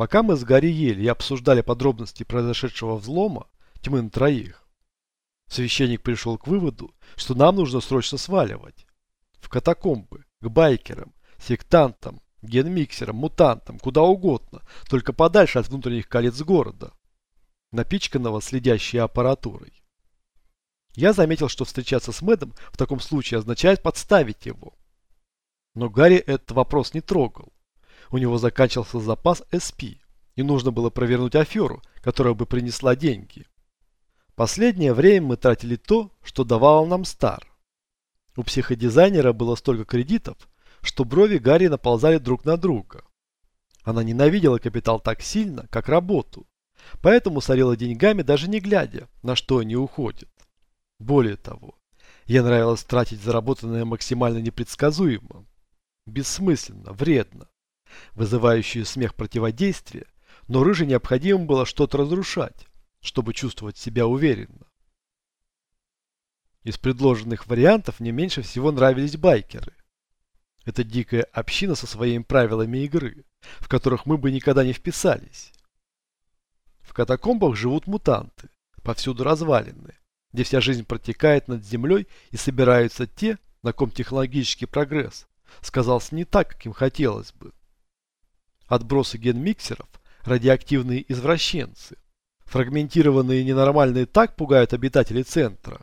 Пока мы с Гарри ели и обсуждали подробности произошедшего взлома, тьмы на троих, священник пришел к выводу, что нам нужно срочно сваливать. В катакомбы, к байкерам, сектантам, генмиксерам, мутантам, куда угодно, только подальше от внутренних колец города, напичканного следящей аппаратурой. Я заметил, что встречаться с Мэдом в таком случае означает подставить его. Но Гарри этот вопрос не трогал. У него заканчивался запас SP, и нужно было провернуть аферу, которая бы принесла деньги. Последнее время мы тратили то, что давал нам Стар. У психодизайнера было столько кредитов, что брови Гарри наползали друг на друга. Она ненавидела капитал так сильно, как работу, поэтому сорила деньгами даже не глядя, на что они уходят. Более того, ей нравилось тратить заработанное максимально непредсказуемо, бессмысленно, вредно, вызывающее смех противодействие, но рыже необходимо было что-то разрушать, чтобы чувствовать себя уверенно. Из предложенных вариантов мне меньше всего нравились байкеры. Это дикая община со своими правилами игры, в которых мы бы никогда не вписались. В катакомбах живут мутанты, повсюду развалины, где вся жизнь протекает над землей и собираются те, на ком технологический прогресс сказался не так, как им хотелось бы. Отбросы генмиксеров – радиоактивные извращенцы. Фрагментированные ненормальные так пугают обитателей центра,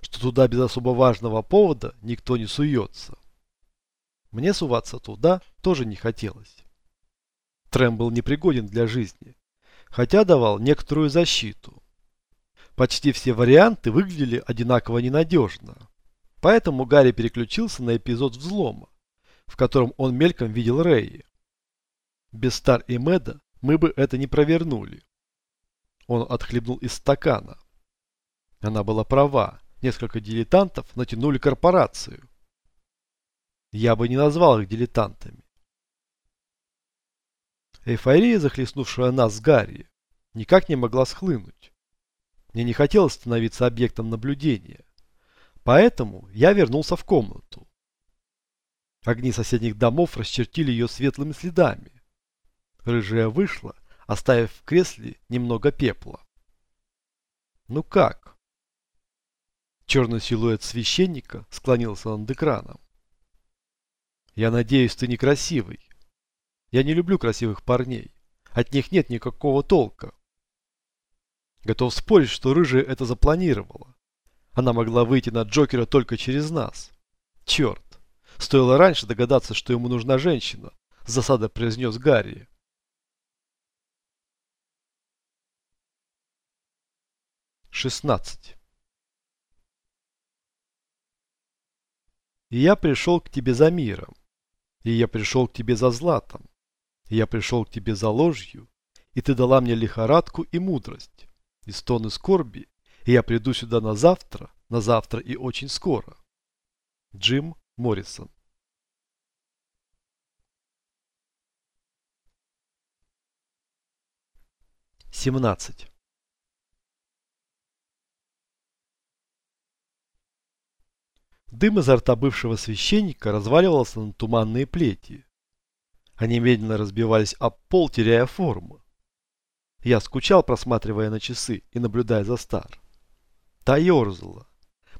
что туда без особо важного повода никто не суется. Мне суваться туда тоже не хотелось. Трэм был непригоден для жизни, хотя давал некоторую защиту. Почти все варианты выглядели одинаково ненадежно. Поэтому Гарри переключился на эпизод взлома, в котором он мельком видел Рэи. Без Стар и Мэда мы бы это не провернули. Он отхлебнул из стакана. Она была права. Несколько дилетантов натянули корпорацию. Я бы не назвал их дилетантами. Эйфория, захлестнувшая нас с Гарри, никак не могла схлынуть. Мне не хотелось становиться объектом наблюдения. Поэтому я вернулся в комнату. Огни соседних домов расчертили ее светлыми следами. Рыжая вышла, оставив в кресле немного пепла. Ну как? Черный силуэт священника склонился над экраном. Я надеюсь, ты некрасивый. Я не люблю красивых парней. От них нет никакого толка. Готов спорить, что рыжая это запланировала. Она могла выйти на Джокера только через нас. Черт. Стоило раньше догадаться, что ему нужна женщина. Засада произнес Гарри. Шестнадцать. И я пришел к тебе за миром. И я пришел к тебе за златом. И я пришел к тебе за ложью. И ты дала мне лихорадку и мудрость и стоны скорби, и я приду сюда на завтра, на завтра и очень скоро. Джим Моррисон Семнадцать. Дым изо рта бывшего священника разваливался на туманные плети. Они медленно разбивались об пол, теряя форму. Я скучал, просматривая на часы и наблюдая за Стар. Та ерзала,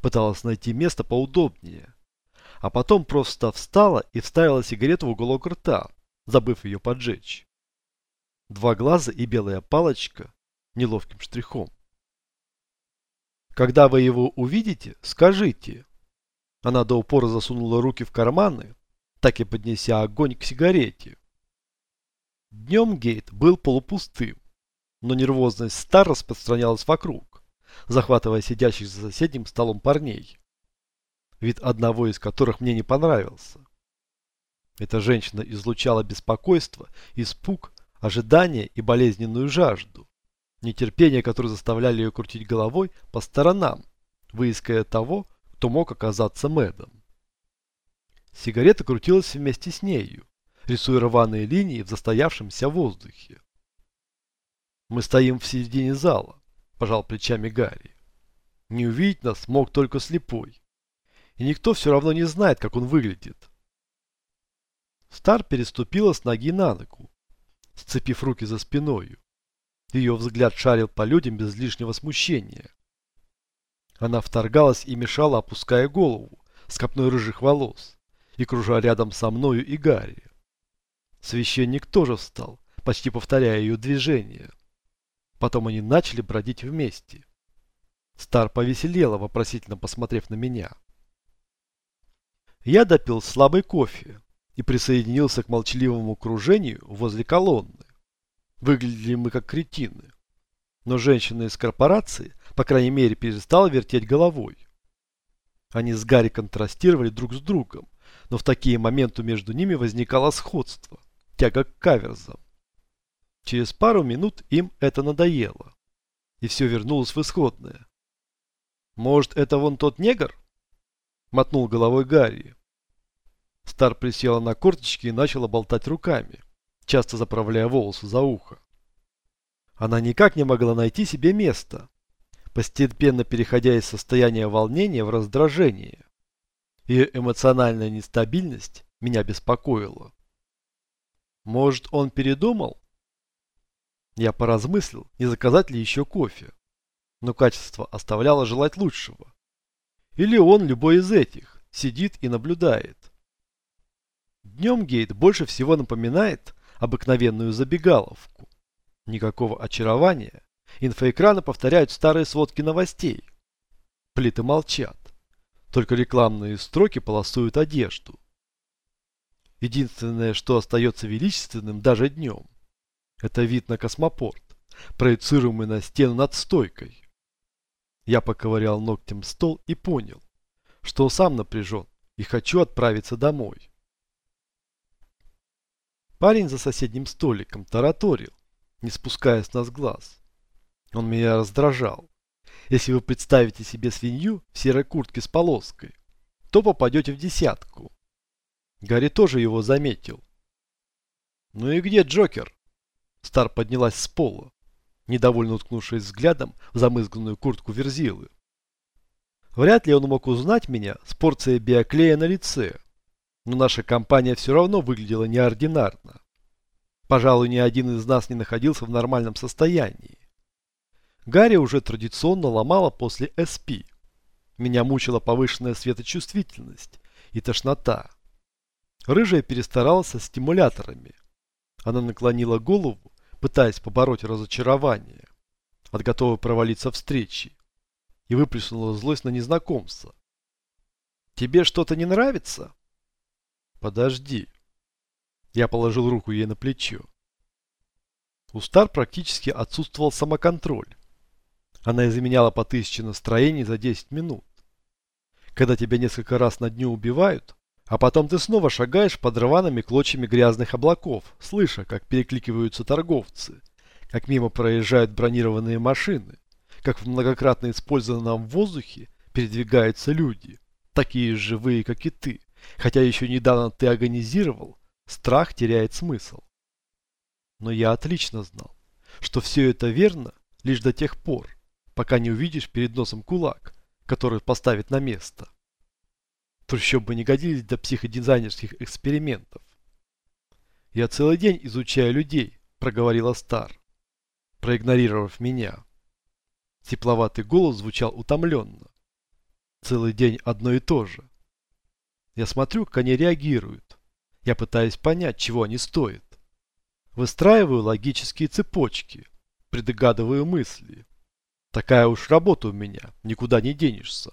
пыталась найти место поудобнее, а потом просто встала и вставила сигарету в уголок рта, забыв ее поджечь. Два глаза и белая палочка неловким штрихом. Когда вы его увидите, скажите. Она до упора засунула руки в карманы, так и поднеся огонь к сигарете. Днем гейт был полупустым но нервозность Стар распространялась вокруг, захватывая сидящих за соседним столом парней, вид одного из которых мне не понравился. Эта женщина излучала беспокойство, испуг, ожидание и болезненную жажду, нетерпение, которое заставляли ее крутить головой по сторонам, выискивая того, кто мог оказаться Мэдом. Сигарета крутилась вместе с нею, рисуя рваные линии в застоявшемся воздухе. Мы стоим в середине зала, пожал плечами Гарри. Не увидеть нас мог только слепой. И никто все равно не знает, как он выглядит. Стар переступила с ноги на ногу сцепив руки за спиною. Ее взгляд шарил по людям без лишнего смущения. Она вторгалась и мешала, опуская голову с копной рыжих волос и кружа рядом со мною и Гарри. Священник тоже встал, почти повторяя ее движение. Потом они начали бродить вместе. Стар повеселела, вопросительно посмотрев на меня. Я допил слабый кофе и присоединился к молчаливому кружению возле колонны. Выглядели мы как кретины. Но женщина из корпорации, по крайней мере, перестала вертеть головой. Они с Гарри контрастировали друг с другом, но в такие моменты между ними возникало сходство, тяга к каверзам. Через пару минут им это надоело, и все вернулось в исходное. «Может, это вон тот негр?» — мотнул головой Гарри. Стар присела на корточки и начала болтать руками, часто заправляя волосы за ухо. Она никак не могла найти себе места, постепенно переходя из состояния волнения в раздражение. Ее эмоциональная нестабильность меня беспокоила. Может, он передумал? Я поразмыслил, не заказать ли еще кофе. Но качество оставляло желать лучшего. Или он, любой из этих, сидит и наблюдает. Днем Гейт больше всего напоминает обыкновенную забегаловку. Никакого очарования. Инфоэкраны повторяют старые сводки новостей. Плиты молчат. Только рекламные строки полосуют одежду. Единственное, что остается величественным даже днем, это вид на космопорт, проецируемый на стену над стойкой. Я поковырял ногтем стол и понял, что сам напряжен и хочу отправиться домой. Парень за соседним столиком тараторил, не спуская с нас глаз. Он меня раздражал. Если вы представите себе свинью в серой куртке с полоской, то попадете в десятку. Гарри тоже его заметил. «Ну и где Джокер?» Стар поднялась с пола, недовольно уткнувшись взглядом в замызганную куртку Верзилы. Вряд ли он мог узнать меня с порцией биоклея на лице, но наша компания все равно выглядела неординарно. Пожалуй, ни один из нас не находился в нормальном состоянии. Гарри уже традиционно ломала после СП. Меня мучила повышенная светочувствительность и тошнота. Рыжая перестаралась со стимуляторами. Она наклонила голову, пытаясь побороть разочарование от готовой провалиться встречи, и выплеснула злость на незнакомца. «Тебе что-то не нравится?» «Подожди». Я положил руку ей на плечо. У Стар практически отсутствовал самоконтроль. Она изменяла по тысяче настроений за 10 минут. Когда тебя несколько раз на дню убивают, а потом ты снова шагаешь под рваными клочьями грязных облаков, слыша, как перекликиваются торговцы, как мимо проезжают бронированные машины, как в многократно использованном воздухе передвигаются люди, такие живые, как и ты, хотя еще недавно ты агонизировал, страх теряет смысл. Но я отлично знал, что все это верно лишь до тех пор, пока не увидишь перед носом кулак, который поставит на место. Трущобы не годились для психодизайнерских экспериментов. «Я целый день изучаю людей», – проговорила Стар, проигнорировав меня. Тепловатый голос звучал утомленно. Целый день одно и то же. Я смотрю, как они реагируют. Я пытаюсь понять, чего они стоят. Выстраиваю логические цепочки, предугадываю мысли. Такая уж работа у меня, никуда не денешься.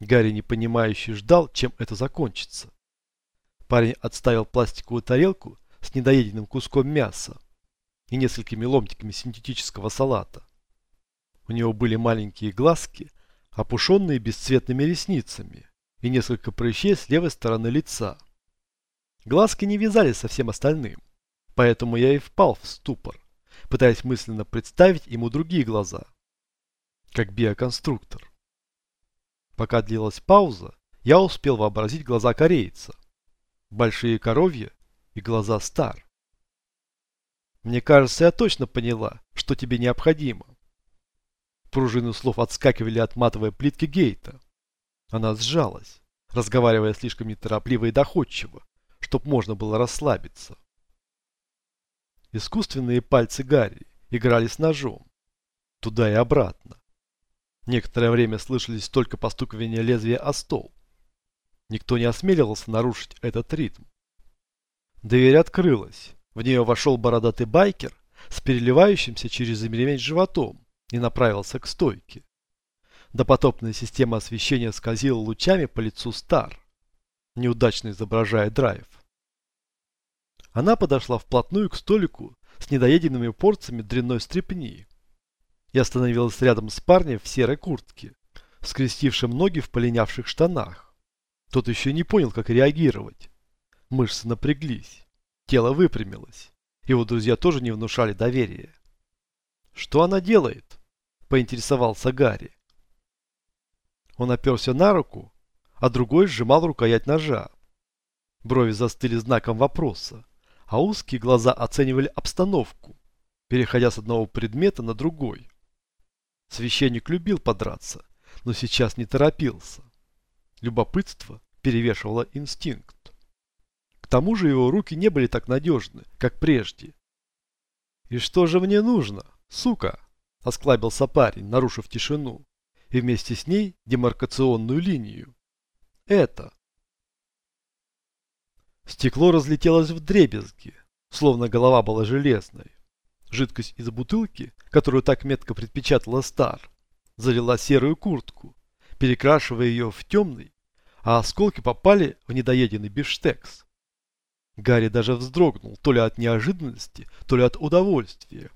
Гарри, непонимающе, ждал, чем это закончится. Парень отставил пластиковую тарелку с недоеденным куском мяса и несколькими ломтиками синтетического салата. У него были маленькие глазки, опушенные бесцветными ресницами и несколько прыщей с левой стороны лица. Глазки не вязались со всем остальным, поэтому я и впал в ступор пытаясь мысленно представить ему другие глаза, как биоконструктор. Пока длилась пауза, я успел вообразить глаза корейца, большие коровья и глаза стар. Мне кажется, я точно поняла, что тебе необходимо. Пружины слов отскакивали от матовой плитки гейта. Она сжалась, разговаривая слишком неторопливо и доходчиво, чтоб можно было расслабиться. Искусственные пальцы Гарри играли с ножом. Туда и обратно. Некоторое время слышались только постукивания лезвия о стол. Никто не осмеливался нарушить этот ритм. Дверь открылась. В нее вошел бородатый байкер с переливающимся через ремень животом и направился к стойке. Допотопная система освещения скользила лучами по лицу Стар, неудачно изображая драйв. Она подошла вплотную к столику с недоеденными порциями дрянной стрепни и остановилась рядом с парнем в серой куртке, скрестившим ноги в полинявших штанах. Тот еще не понял, как реагировать. Мышцы напряглись, тело выпрямилось. Его друзья тоже не внушали доверия. «Что она делает?» – поинтересовался Гарри. Он оперся на руку, а другой сжимал рукоять ножа. Брови застыли знаком вопроса, а узкие глаза оценивали обстановку, переходя с одного предмета на другой. Священник любил подраться, но сейчас не торопился. Любопытство перевешивало инстинкт. К тому же его руки не были так надежны, как прежде. «И что же мне нужно, сука?» – осклабился парень, нарушив тишину и вместе с ней демаркационную линию. Это. Стекло разлетелось в дребезги, словно голова была железной. Жидкость из бутылки, которую так метко предпечатала Стар, залила серую куртку, перекрашивая ее в темный, а осколки попали в недоеденный бифштекс. Гарри даже вздрогнул, то ли от неожиданности, то ли от удовольствия,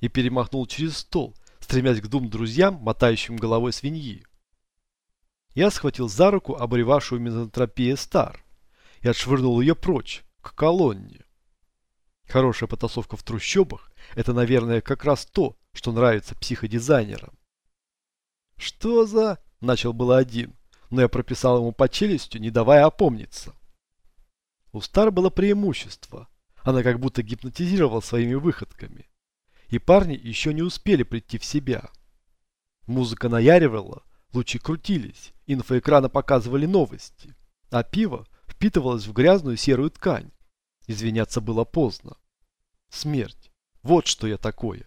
и перемахнул через стол, стремясь к двум друзьям, мотающим головой свиньи. Я схватил за руку обревавшую мизантропия Стар и отшвырнул ее прочь, к колонне. Хорошая потасовка в трущобах – это, наверное, как раз то, что нравится психодизайнерам. «Что за...» – начал было один, но я прописал ему по челюстью, не давая опомниться. У Стар было преимущество. Она как будто гипнотизировала своими выходками и парни еще не успели прийти в себя. Музыка наяривала, лучи крутились, инфоэкрана показывали новости, а пиво впитывалось в грязную серую ткань. Извиняться было поздно. Смерть. Вот что я такое.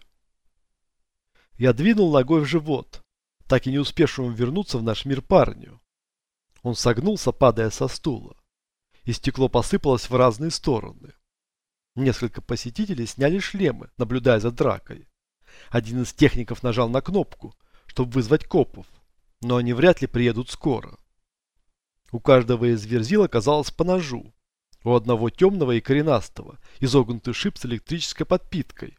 Я двинул ногой в живот, так и не успевшему вернуться в наш мир парню. Он согнулся, падая со стула, и стекло посыпалось в разные стороны. Несколько посетителей сняли шлемы, наблюдая за дракой. Один из техников нажал на кнопку, чтобы вызвать копов, но они вряд ли приедут скоро. У каждого из верзил оказалось по ножу. У одного темного и коренастого изогнутый шип с электрической подпиткой.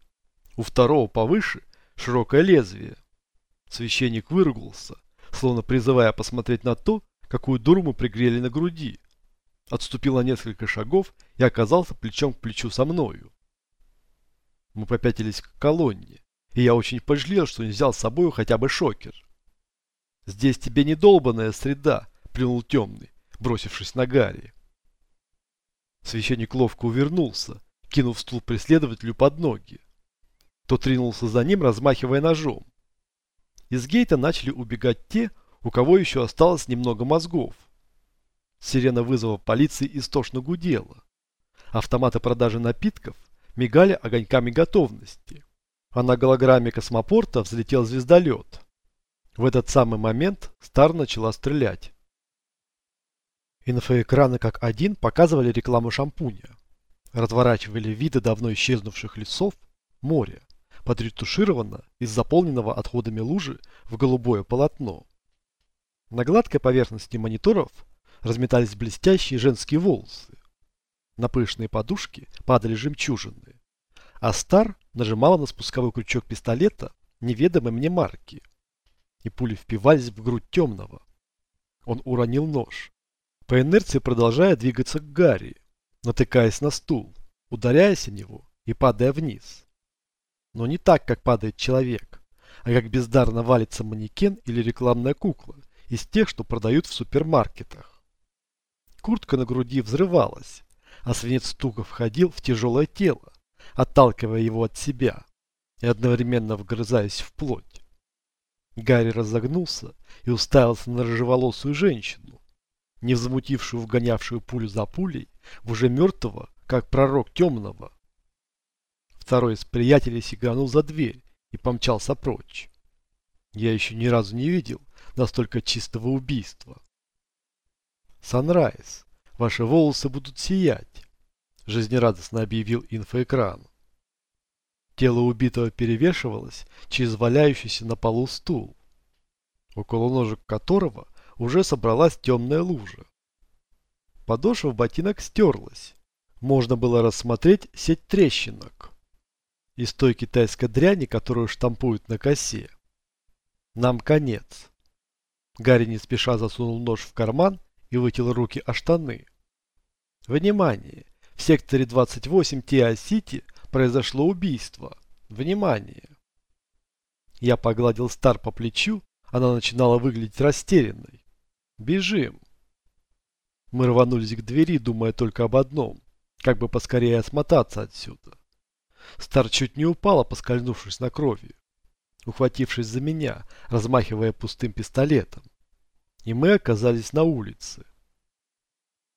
У второго повыше широкое лезвие. Священник выругался, словно призывая посмотреть на то, какую дуру мы пригрели на груди отступил на несколько шагов и оказался плечом к плечу со мною. Мы попятились к колонне, и я очень пожалел, что не взял с собой хотя бы шокер. «Здесь тебе не долбанная среда», — плюнул темный, бросившись на Гарри. Священник ловко увернулся, кинув стул преследователю под ноги. Тот ринулся за ним, размахивая ножом. Из гейта начали убегать те, у кого еще осталось немного мозгов. Сирена вызова полиции истошно гудела. Автоматы продажи напитков мигали огоньками готовности. А на голограмме космопорта взлетел звездолет. В этот самый момент Стар начала стрелять. Инфоэкраны как один показывали рекламу шампуня. Разворачивали виды давно исчезнувших лесов, моря, подретушировано из заполненного отходами лужи в голубое полотно. На гладкой поверхности мониторов разметались блестящие женские волосы. На пышные подушки падали жемчужины. А Стар нажимала на спусковой крючок пистолета неведомой мне марки. И пули впивались в грудь темного. Он уронил нож. По инерции продолжая двигаться к Гарри, натыкаясь на стул, ударяясь о него и падая вниз. Но не так, как падает человек, а как бездарно валится манекен или рекламная кукла из тех, что продают в супермаркетах. Куртка на груди взрывалась, а свинец стука входил в тяжелое тело, отталкивая его от себя и одновременно вгрызаясь в плоть. Гарри разогнулся и уставился на рыжеволосую женщину, не взмутившую вгонявшую пулю за пулей в уже мертвого, как пророк темного. Второй из приятелей сиганул за дверь и помчался прочь. Я еще ни разу не видел настолько чистого убийства. «Санрайз, ваши волосы будут сиять», – жизнерадостно объявил инфоэкран. Тело убитого перевешивалось через валяющийся на полу стул, около ножек которого уже собралась темная лужа. Подошва ботинок стерлась. Можно было рассмотреть сеть трещинок из той китайской дряни, которую штампуют на косе. Нам конец. Гарри не спеша засунул нож в карман и вытел руки о штаны. Внимание! В секторе 28 Тиа-Сити произошло убийство. Внимание! Я погладил Стар по плечу, она начинала выглядеть растерянной. Бежим! Мы рванулись к двери, думая только об одном, как бы поскорее осмотаться отсюда. Стар чуть не упала, поскользнувшись на крови, ухватившись за меня, размахивая пустым пистолетом. И мы оказались на улице.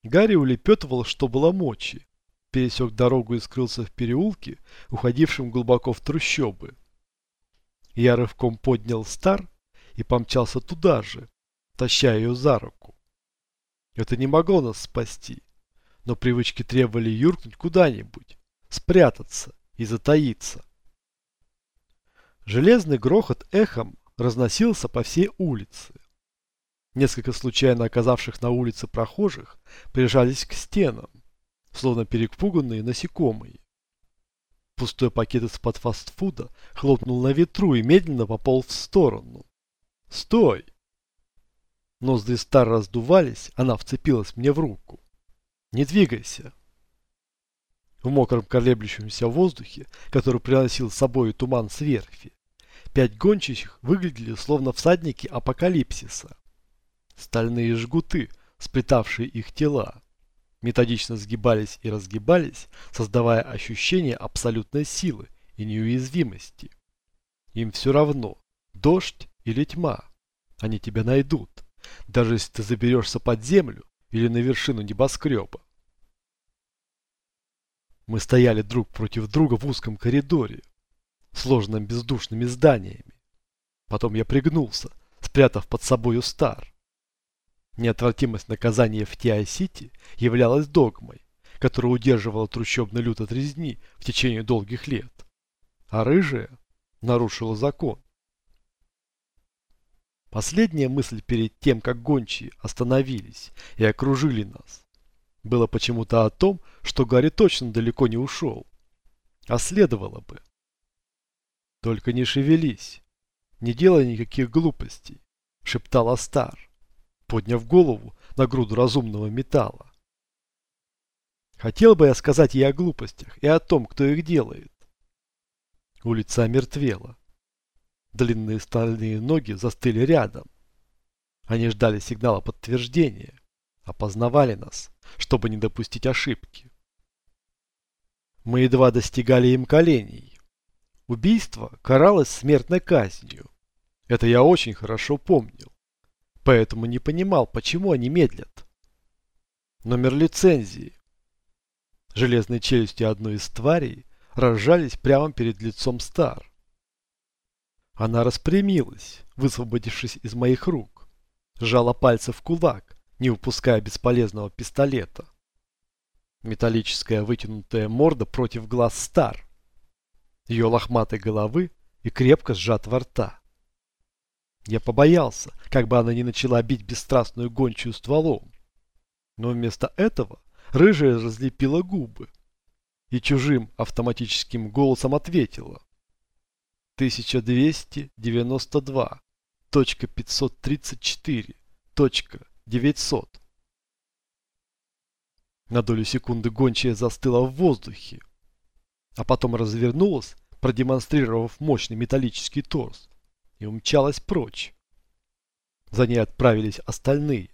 Гарри улепетывал, что было мочи, пересек дорогу и скрылся в переулке, уходившем глубоко в трущобы. Я рывком поднял Стар и помчался туда же, таща ее за руку. Это не могло нас спасти, но привычки требовали юркнуть куда-нибудь, спрятаться и затаиться. Железный грохот эхом разносился по всей улице. Несколько случайно оказавших на улице прохожих прижались к стенам, словно перепуганные насекомые. Пустой пакет из-под фастфуда хлопнул на ветру и медленно пополз в сторону. «Стой!» Ноздри Стар раздувались, она вцепилась мне в руку. «Не двигайся!» В мокром колеблющемся воздухе, который приносил с собой туман с верфи, пять гончих выглядели словно всадники апокалипсиса. Стальные жгуты, сплетавшие их тела, методично сгибались и разгибались, создавая ощущение абсолютной силы и неуязвимости. Им все равно, дождь или тьма, они тебя найдут, даже если ты заберешься под землю или на вершину небоскреба. Мы стояли друг против друга в узком коридоре, сложенном бездушными зданиями. Потом я пригнулся, спрятав под собою стар. Неотвратимость наказания в Тиай-Сити являлась догмой, которая удерживала трущобный люд от резни в течение долгих лет. А рыжая нарушила закон. Последняя мысль перед тем, как гончие остановились и окружили нас, было почему-то о том, что Гарри точно далеко не ушел. А следовало бы. Только не шевелись, не делай никаких глупостей, шептал Астар подняв голову на груду разумного металла. Хотел бы я сказать ей о глупостях и о том, кто их делает. Улица омертвела. Длинные стальные ноги застыли рядом. Они ждали сигнала подтверждения, опознавали нас, чтобы не допустить ошибки. Мы едва достигали им коленей. Убийство каралось смертной казнью. Это я очень хорошо помнил поэтому не понимал, почему они медлят. Номер лицензии. Железные челюсти одной из тварей разжались прямо перед лицом Стар. Она распрямилась, высвободившись из моих рук, сжала пальцы в кулак, не выпуская бесполезного пистолета. Металлическая вытянутая морда против глаз Стар, ее лохматой головы и крепко сжатого рта. Я побоялся, как бы она не начала бить бесстрастную гончую стволом. Но вместо этого рыжая разлепила губы и чужим автоматическим голосом ответила. 1292.534.900 На долю секунды гончая застыла в воздухе, а потом развернулась, продемонстрировав мощный металлический торс и умчалась прочь. За ней отправились остальные.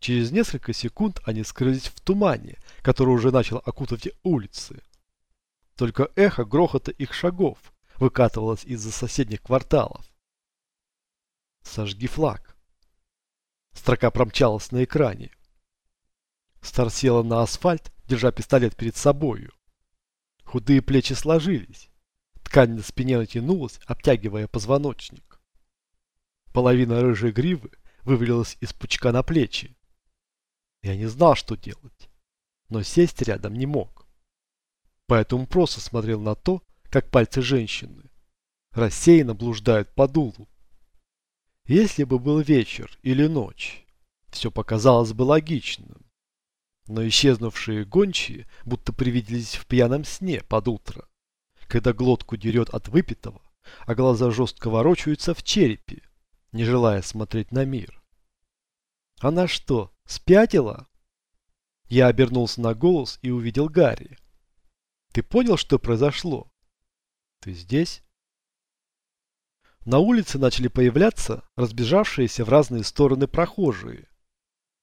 Через несколько секунд они скрылись в тумане, который уже начал окутывать улицы. Только эхо грохота их шагов выкатывалось из-за соседних кварталов. «Сожги флаг». Строка промчалась на экране. Стар села на асфальт, держа пистолет перед собою. Худые плечи сложились. Ткань на спине натянулась, обтягивая позвоночник. Половина рыжей гривы вывалилась из пучка на плечи. Я не знал, что делать, но сесть рядом не мог. Поэтому просто смотрел на то, как пальцы женщины рассеянно блуждают по дулу. Если бы был вечер или ночь, все показалось бы логичным. Но исчезнувшие гончие будто привиделись в пьяном сне под утро, когда глотку дерет от выпитого, а глаза жестко ворочаются в черепе, не желая смотреть на мир. Она что, спятила? Я обернулся на голос и увидел Гарри. Ты понял, что произошло? Ты здесь? На улице начали появляться разбежавшиеся в разные стороны прохожие.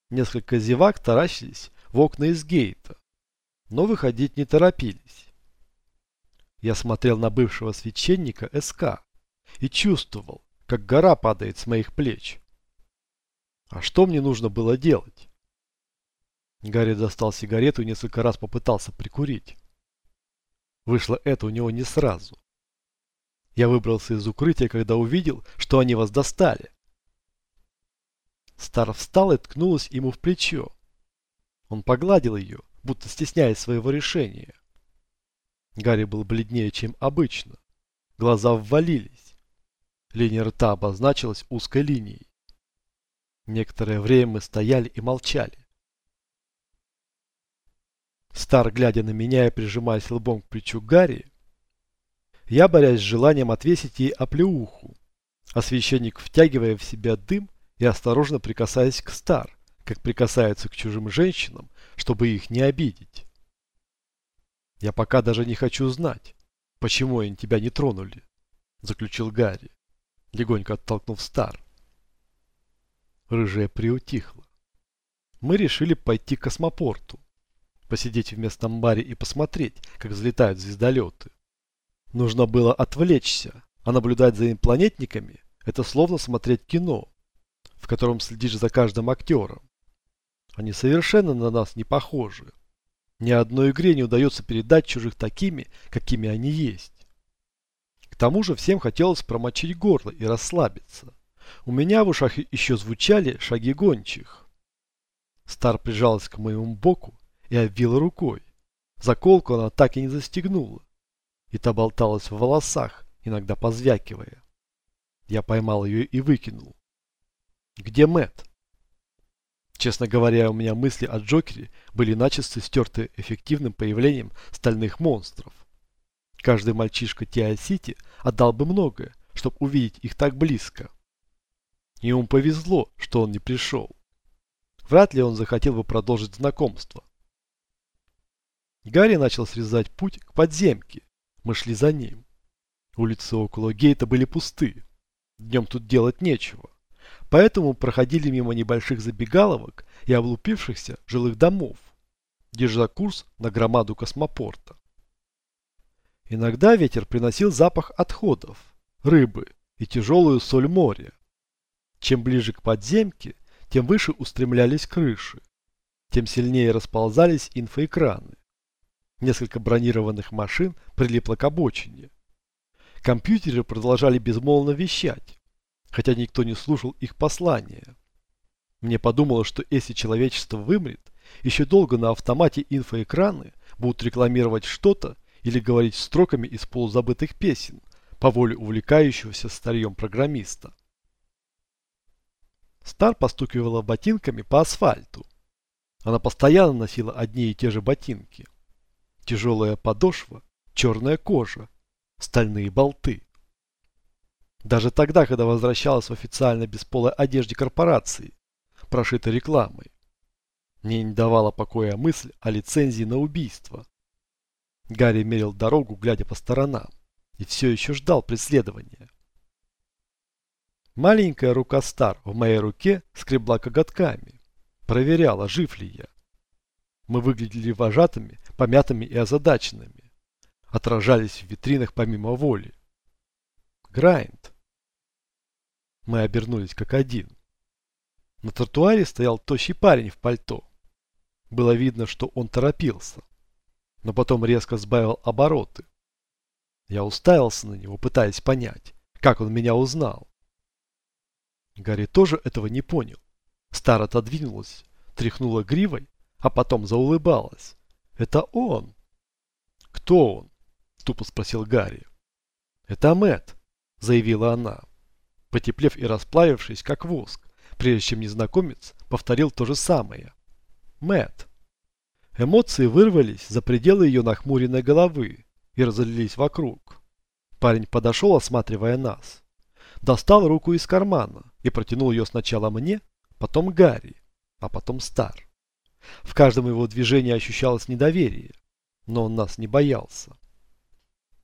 Несколько зевак таращились в окна из гейта, но выходить не торопились. Я смотрел на бывшего священника СК и чувствовал, как гора падает с моих плеч. А что мне нужно было делать? Гарри достал сигарету и несколько раз попытался прикурить. Вышло это у него не сразу. Я выбрался из укрытия, когда увидел, что они вас достали. Стар встал и ткнулась ему в плечо. Он погладил ее, будто стесняясь своего решения. Гарри был бледнее, чем обычно. Глаза ввалились. Линия рта обозначилась узкой линией. Некоторое время мы стояли и молчали. Стар, глядя на меня и прижимаясь лбом к плечу Гарри, я борясь с желанием отвесить ей оплеуху, а священник, втягивая в себя дым и осторожно прикасаясь к Стар, как прикасается к чужим женщинам, чтобы их не обидеть. «Я пока даже не хочу знать, почему они тебя не тронули», – заключил Гарри, легонько оттолкнув Стар. Рыжая приутихла. Мы решили пойти к космопорту, посидеть в местном баре и посмотреть, как взлетают звездолеты. Нужно было отвлечься, а наблюдать за инопланетниками – это словно смотреть кино, в котором следишь за каждым актером. Они совершенно на нас не похожи. Ни одной игре не удается передать чужих такими, какими они есть. К тому же всем хотелось промочить горло и расслабиться. У меня в ушах еще звучали шаги гончих. Стар прижалась к моему боку и обвила рукой. Заколку она так и не застегнула. И та болталась в волосах, иногда позвякивая. Я поймал ее и выкинул. Где Мэт? Честно говоря, у меня мысли о Джокере были начисто стерты эффективным появлением стальных монстров. Каждый мальчишка Тиа-Сити отдал бы многое, чтобы увидеть их так близко. Ему повезло, что он не пришел. Вряд ли он захотел бы продолжить знакомство. Гарри начал срезать путь к подземке. Мы шли за ним. Улицы около гейта были пусты. Днем тут делать нечего. Поэтому проходили мимо небольших забегаловок и облупившихся жилых домов, держа курс на громаду космопорта. Иногда ветер приносил запах отходов, рыбы и тяжелую соль моря. Чем ближе к подземке, тем выше устремлялись крыши, тем сильнее расползались инфоэкраны. Несколько бронированных машин прилипло к обочине. Компьютеры продолжали безмолвно вещать, хотя никто не слушал их послания. Мне подумалось, что если человечество вымрет, еще долго на автомате инфоэкраны будут рекламировать что-то или говорить строками из полузабытых песен по воле увлекающегося старьем программиста. Стар постукивала ботинками по асфальту. Она постоянно носила одни и те же ботинки. Тяжелая подошва, черная кожа, стальные болты. Даже тогда, когда возвращалась в официально бесполой одежде корпорации, прошитой рекламой. Мне не давала покоя мысль о лицензии на убийство. Гарри мерил дорогу, глядя по сторонам, и все еще ждал преследования. Маленькая рука Стар в моей руке скребла коготками. Проверяла, жив ли я. Мы выглядели вожатыми, помятыми и озадаченными. Отражались в витринах помимо воли. Грайнд. Мы обернулись как один. На тротуаре стоял тощий парень в пальто. Было видно, что он торопился. но потом резко сбавил обороты. Я уставился на него, пытаясь понять, как он меня узнал. Гарри тоже этого не понял. Стар отодвинулась, тряхнула гривой, а потом заулыбалась. «Это он!» «Кто он?» – тупо спросил Гарри. «Это Мэт, заявила она, потеплев и расплавившись, как воск, прежде чем незнакомец повторил то же самое. Мэт. Эмоции вырвались за пределы ее нахмуренной головы и разлились вокруг. Парень подошел, осматривая нас. Достал руку из кармана и протянул ее сначала мне, потом Гарри, а потом Стар. В каждом его движении ощущалось недоверие, но он нас не боялся.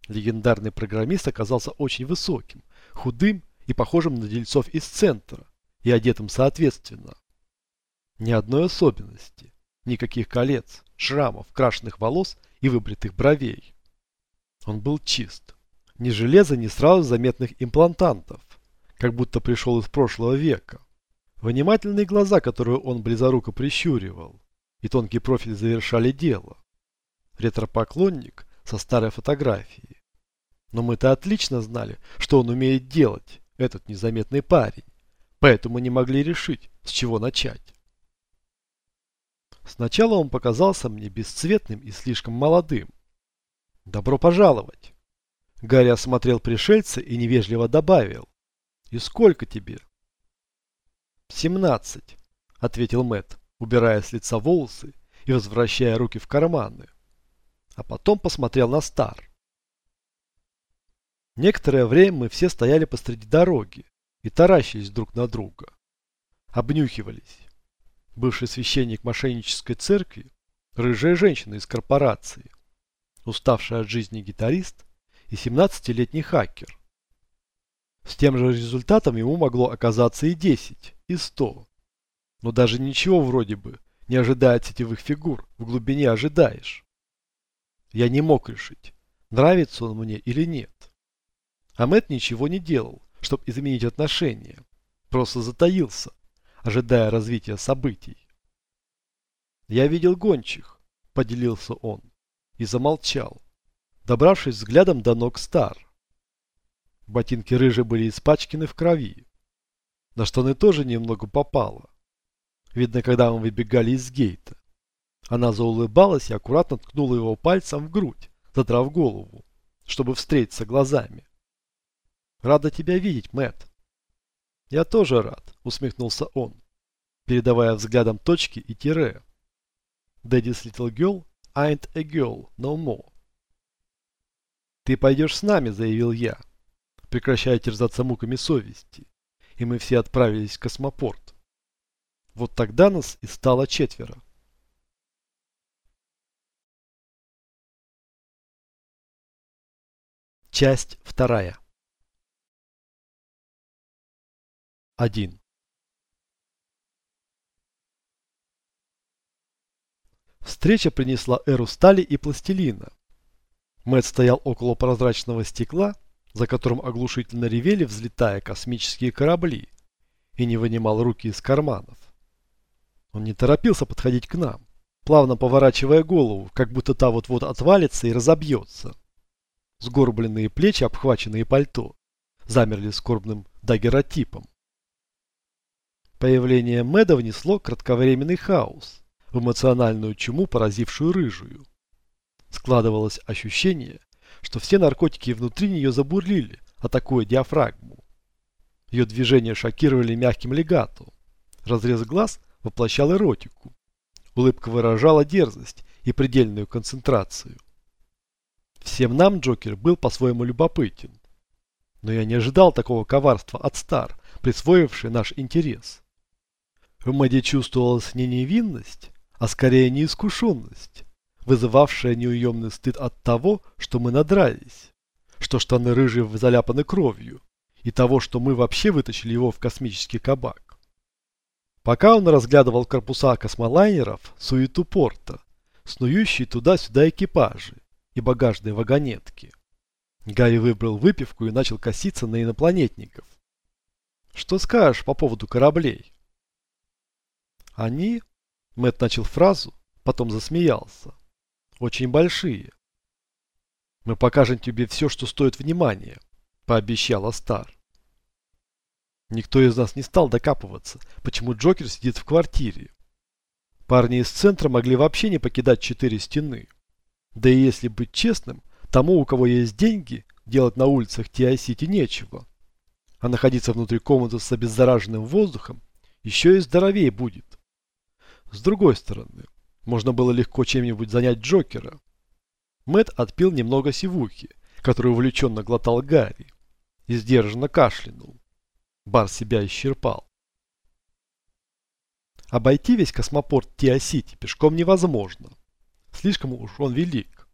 Легендарный программист оказался очень высоким, худым и похожим на дельцов из центра, и одетым соответственно. Ни одной особенности, никаких колец, шрамов, крашенных волос и выбритых бровей. Он был чист. Ни железа, ни сразу заметных имплантантов, как будто пришел из прошлого века. Внимательные глаза, которые он близоруко прищуривал, и тонкий профиль завершали дело. Ретропоклонник со старой фотографией. Но мы-то отлично знали, что он умеет делать, этот незаметный парень. Поэтому не могли решить, с чего начать. Сначала он показался мне бесцветным и слишком молодым. «Добро пожаловать!» Гарри осмотрел пришельца и невежливо добавил. «И сколько тебе?» «Семнадцать», — ответил Мэт, убирая с лица волосы и возвращая руки в карманы. А потом посмотрел на Стар. Некоторое время мы все стояли посреди дороги и таращились друг на друга. Обнюхивались. Бывший священник мошеннической церкви, рыжая женщина из корпорации, уставший от жизни гитарист и 17-летний хакер. С тем же результатом ему могло оказаться и 10, и 100. Но даже ничего вроде бы, не ожидая сетевых фигур, в глубине ожидаешь. Я не мог решить, нравится он мне или нет. А Мэтт ничего не делал, чтобы изменить отношения. Просто затаился, ожидая развития событий. «Я видел гончих», — поделился он, и замолчал, добравшись взглядом до ног Стар. Ботинки рыжие были испачканы в крови. На штаны тоже немного попало. Видно, когда мы выбегали из гейта. Она заулыбалась и аккуратно ткнула его пальцем в грудь, задрав голову, чтобы встретиться глазами. Рада тебя видеть, Мэт. Я тоже рад, усмехнулся он, передавая взглядом точки и тире. Daddy's little girl ain't a girl no more. Ты пойдешь с нами, заявил я, прекращая терзаться муками совести, и мы все отправились в космопорт. Вот тогда нас и стало четверо. Часть вторая. 1. Встреча принесла эру стали и пластилина. Мэтт стоял около прозрачного стекла, за которым оглушительно ревели, взлетая космические корабли, и не вынимал руки из карманов. Он не торопился подходить к нам, плавно поворачивая голову, как будто та вот-вот отвалится и разобьется. Сгорбленные плечи, обхваченные пальто, замерли скорбным дагеротипом. Появление Мэда внесло кратковременный хаос в эмоциональную чуму, поразившую рыжую. Складывалось ощущение, что все наркотики внутри нее забурлили, атакуя диафрагму. Ее движения шокировали мягким легато. Разрез глаз воплощал эротику. Улыбка выражала дерзость и предельную концентрацию. Всем нам Джокер был по-своему любопытен. Но я не ожидал такого коварства от Стар, присвоивший наш интерес. В Мэде чувствовалась не невинность, а скорее неискушенность, вызывавшая неуемный стыд от того, что мы надрались, что штаны рыжие заляпаны кровью, и того, что мы вообще вытащили его в космический кабак. Пока он разглядывал корпуса космолайнеров, суету порта, снующие туда-сюда экипажи и багажные вагонетки. Гарри выбрал выпивку и начал коситься на инопланетников. «Что скажешь по поводу кораблей?» Они... Мэтт начал фразу, потом засмеялся. очень большие. Мы покажем тебе все, что стоит внимания, пообещала Стар. Никто из нас не стал докапываться, почему Джокер сидит в квартире. Парни из центра могли вообще не покидать четыре стены. Да и если быть честным, тому, у кого есть деньги, делать на улицах Тиа-Сити нечего. А находиться внутри комнаты с обеззараженным воздухом еще и здоровее будет. С другой стороны, можно было легко чем-нибудь занять Джокера. Мэт отпил немного сивухи, который увлеченно глотал Гарри, и сдержанно кашлянул. Бар себя исчерпал. Обойти весь космопорт Тиа-Сити пешком невозможно. Слишком уж он велик.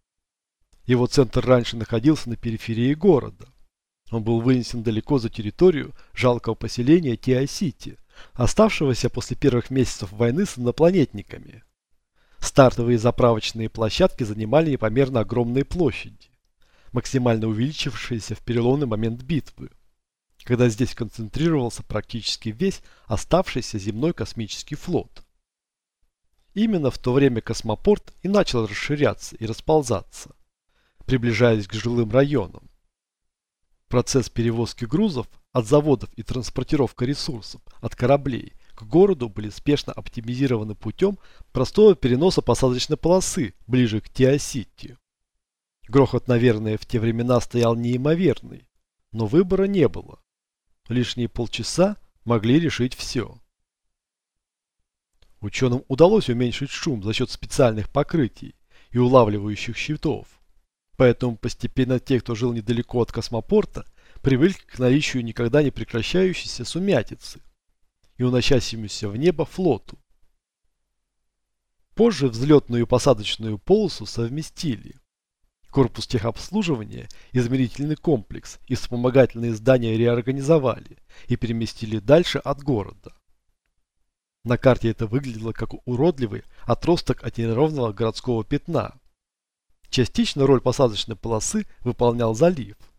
Его центр раньше находился на периферии города. Он был вынесен далеко за территорию жалкого поселения Тиа-Сити, оставшегося после первых месяцев войны с инопланетниками. Стартовые заправочные площадки занимали непомерно огромные площади, максимально увеличившиеся в переломный момент битвы когда здесь концентрировался практически весь оставшийся земной космический флот. Именно в то время космопорт и начал расширяться и расползаться, приближаясь к жилым районам. Процесс перевозки грузов от заводов и транспортировка ресурсов от кораблей к городу были спешно оптимизированы путем простого переноса посадочной полосы ближе к Тиасити. Грохот, наверное, в те времена стоял неимоверный, но выбора не было. Лишние полчаса могли решить все. Ученым удалось уменьшить шум за счет специальных покрытий и улавливающих щитов. Поэтому постепенно те, кто жил недалеко от космопорта, привыкли к наличию никогда не прекращающейся сумятицы и уносящемуся в небо флоту. Позже взлетную и посадочную полосу совместили Корпус техобслуживания, измерительный комплекс и вспомогательные здания реорганизовали и переместили дальше от города. На карте это выглядело как уродливый отросток отенированного городского пятна. Частично роль посадочной полосы выполнял залив –